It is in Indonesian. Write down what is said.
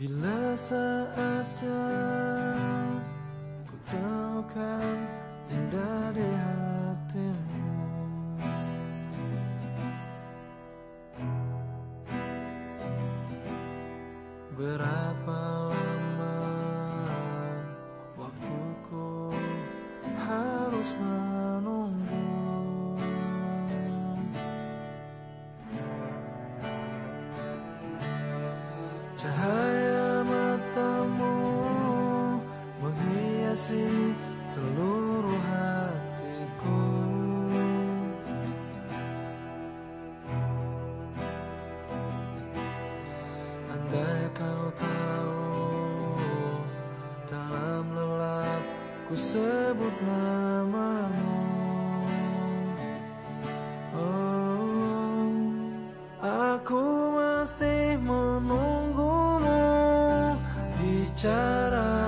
Bila saatnya ku temukan indah di hatimu. Berapa lama waktuku harus menunggu? Cahaya seluruh hatiku. Andai kau tahu dalam lelap ku sebut namamu. Oh, aku masih menunggumu bicara